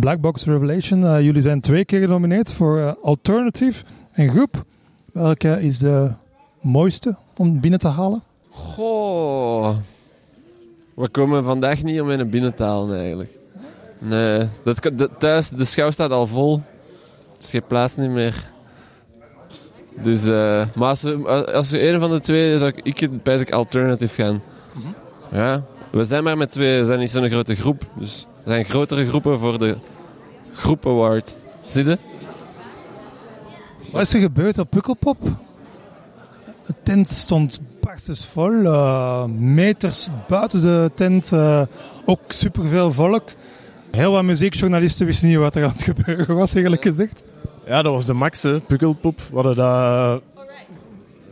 Black Box Revelation. Uh, jullie zijn twee keer genomineerd voor uh, Alternative en Groep. Welke is de mooiste om binnen te halen? Goh. We komen vandaag niet om in binnen te halen eigenlijk. Nee, dat, thuis, de schouw staat al vol. Dus je plaats niet meer. Dus, uh, maar als, als je een van de twee, zou ik, ik bij ik alternatief gaan. Mhm. Ja, we zijn maar met twee, we zijn niet zo'n grote groep. Dus er zijn grotere groepen voor de groep award. Zie je? Wat is er gebeurd op Pukkelpop? De tent stond barstensvol. Uh, meters buiten de tent uh, ook superveel volk. Heel wat muziekjournalisten wisten niet wat er aan het gebeuren was, eigenlijk gezegd. Ja, dat was de max, hè. Pukkelpop. We hadden dat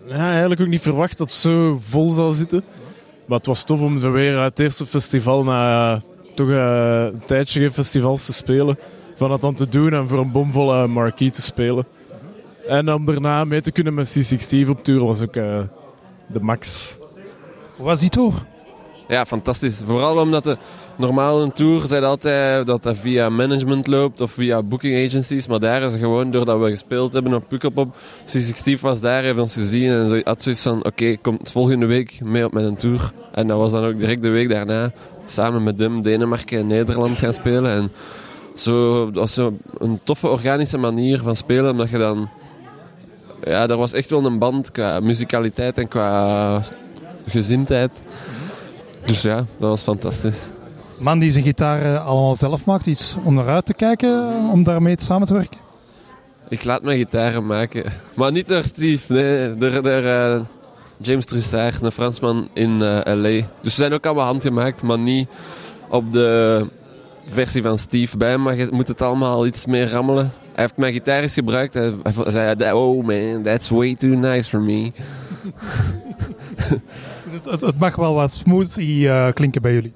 ja, eigenlijk ook niet verwacht dat het zo vol zou zitten. Maar het was tof om er weer het eerste festival na toch uh, een tijdje geen festivals te spelen. Van dat dan te doen en voor een bomvolle marquee te spelen. En om daarna mee te kunnen met C60 op tour was ook uh, de max. Hoe was die tour? Ja, fantastisch. Vooral omdat de normaal een tour zijn altijd dat dat via management loopt of via booking agencies. Maar daar is het gewoon doordat we gespeeld hebben op Pukkelpop. C60 was daar, heeft ons gezien en zo, had zoiets van: oké, okay, komt volgende week mee op mijn tour. En dat was dan ook direct de week daarna samen met hem Denemarken en Nederland gaan spelen. En zo, dat was zo een toffe organische manier van spelen, omdat je dan ja, er was echt wel een band qua muzikaliteit en qua gezindheid. Dus ja, dat was fantastisch. Man die zijn gitaar eh, allemaal zelf maakt, iets om naar uit te kijken, om daarmee samen te werken? Ik laat mijn gitaren maken. Maar niet door Steve, nee, door, door uh, James Trussard, een Fransman in uh, eh, L.A. Dus ze zijn ook allemaal handgemaakt, maar niet op de versie van Steve bij. Maar je moet het allemaal iets meer rammelen. Hij heeft mijn gitaar eens gebruikt. Hij, zei, oh man, that's way too nice for me. het, mag wel wat smooth uh, klinken bij jullie.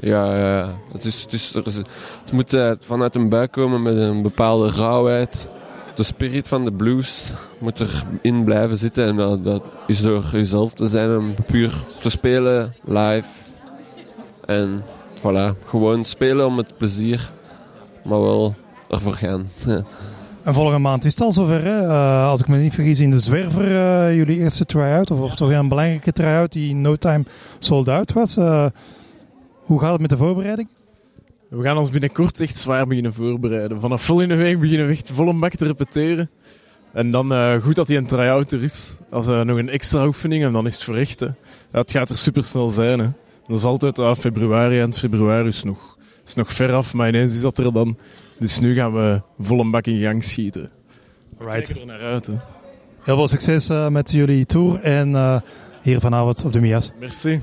Ja, ja. Het, is, het, is, het moet uh, vanuit een buik komen met een bepaalde rauwheid. De spirit van de blues moet erin blijven zitten. En dat, dat is door jezelf te zijn om puur te spelen live. En voilà, gewoon spelen om het plezier. Maar wel ervoor gaan. En volgende maand is het al zover, hè? Uh, als ik me niet vergis, in de Zwerver, uh, jullie eerste try-out, of, of toch een belangrijke try-out die in no time sold out was. Uh, hoe gaat het met de voorbereiding? We gaan ons binnenkort echt zwaar beginnen voorbereiden. Vanaf vol in een week beginnen we echt vol een te repeteren. En dan goed dat hij een try-out er is. Als uh, nog een extra oefening en dan is het voor. Ja, het gaat er super snel zijn. Hè. Dat is altijd ah, februari en februari is nog, is nog ver af, maar ineens is dat er dan. Dus nu gaan we vol een bak in gang schieten. Right. er naar uit. Hè. Heel veel succes uh, met jullie tour en uh, hier vanavond op de Mias. Merci.